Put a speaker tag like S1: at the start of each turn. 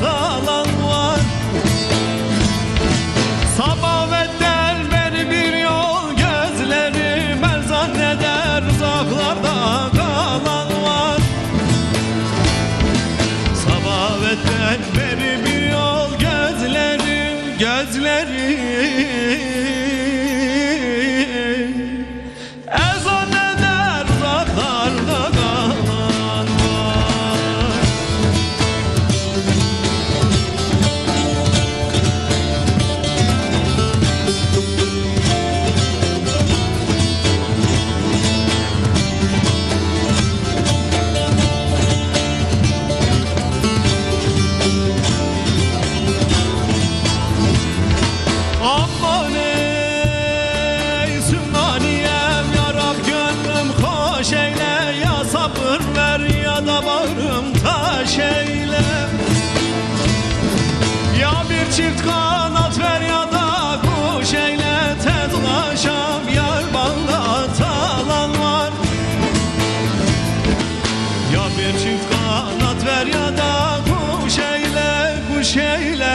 S1: salan var. Sabavetten beri bir yol gözlerim her zanneder uzaklarda kalan var. Sabavetten beri bir yol gözlerim gözlerim damarım taş eyle. Ya bir çift kanat ver ya da kuş eyle. Tedlaşam yar bana talan var. Ya bir çift kanat ver ya da kuş eyle Kuş eyle.